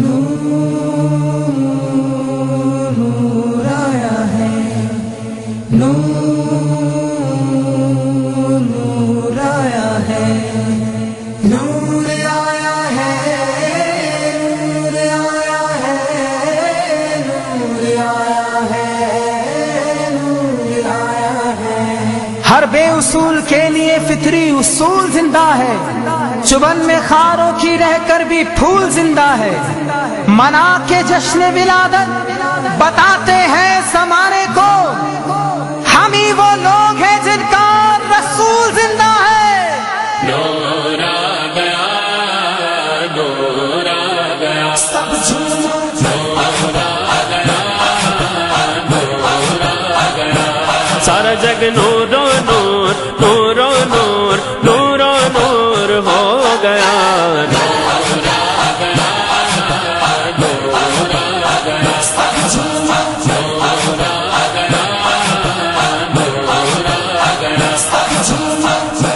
نور ہر بے اصول کے لیے فطری اصول زندہ ہے۔ چبن میں خاروں کی رہ کر بھی پھول زندہ ہے۔ منا کے جشن ولادت بتاتے ہیں زمانے کو۔ ہم ہی وہ لوگ ہیں جن کا رسول زندہ ہے۔ سب جھومو سارا جگ نور نور نور نور نور نور ہو گیا۔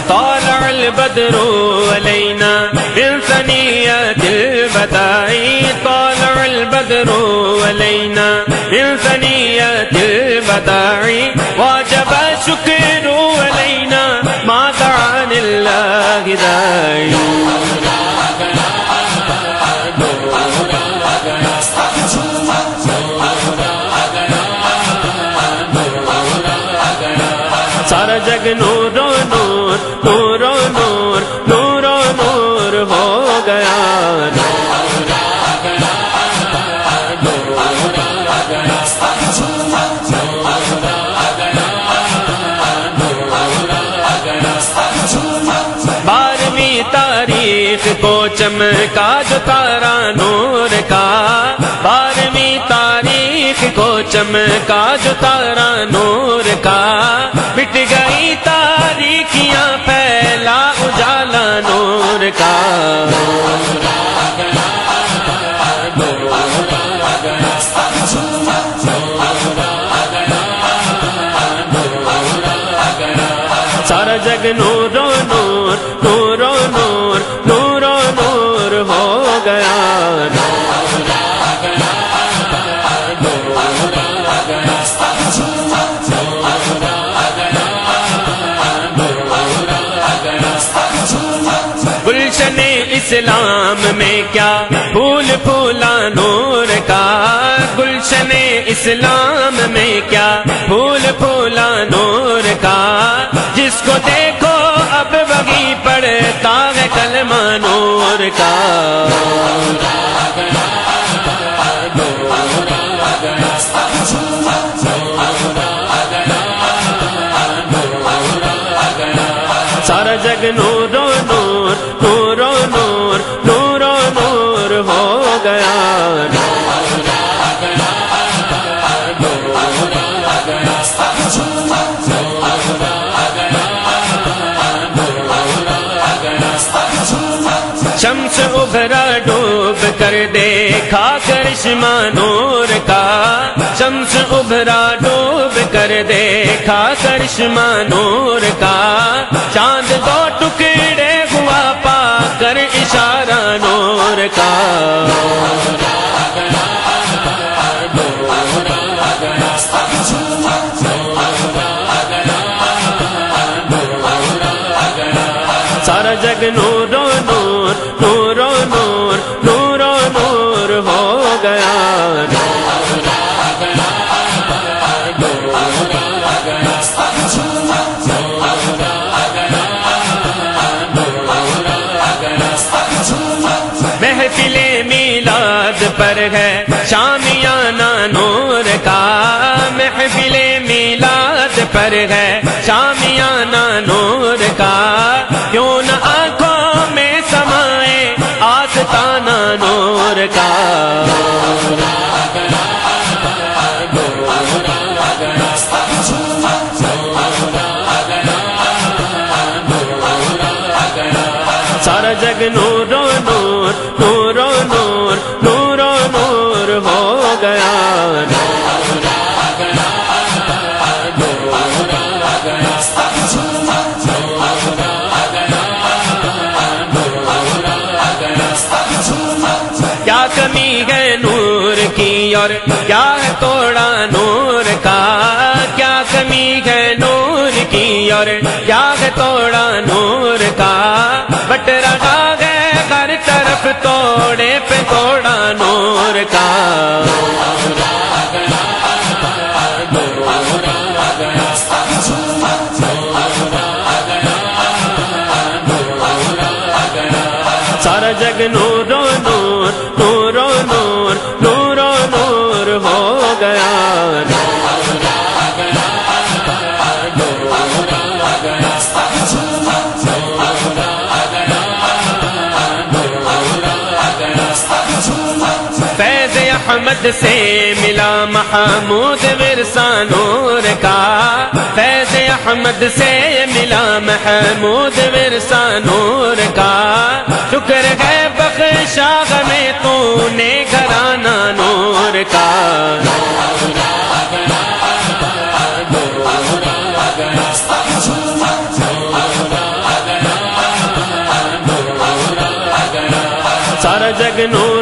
طالع البدر علينا من ثنيات البداء طالع البدر علينا من ثنيات البداء واجب الشكر لله چمکا جو تارا نور کا، بارہویں تاریخ کو چمکا جو تارا نور کا۔ مٹ گئی تاریخیاں پھیلا اجالا نور کا۔ سارا جگ نور نور نور اسلام میں کیا پھول پھولا نور کا گلشن اسلام میں کیا پھول پھولا نور کا جس کو دیکھو اب بگی پڑتا ہے کلمہ نور کا سارا جگ نور نور نور دیکھا کرشمہ نور کا، شمس ابھرا، ڈوب کر دیکھا کرشمہ نور کا۔ چاند دو ٹکڑے ہوا پا کر اشارہ نور کا۔ سارا جگ نور نور شامیانہ نور کا، کیوں نہ آنکھوں میں سمائے آستانہ نور کا۔ سارا جگ نور و نور نور و نور نور و نور ہو گیا۔ کیا کمی ہے نور کی اور کیا ہے توڑا نور کا؟ کیا کمی ہے نور کی اور کیا ہے توڑا نور کا؟ بٹ رہا ہے ہر طرف توڑے پہ توڑا نور کا۔ سارا جگ نور احمد سے ملا محمود ورثہ نور کا فیض احمد سے ملا محمود ورثہ نور کا شکر ہے بخشا میں تو نے گھرانا نور کا سارا جگ نور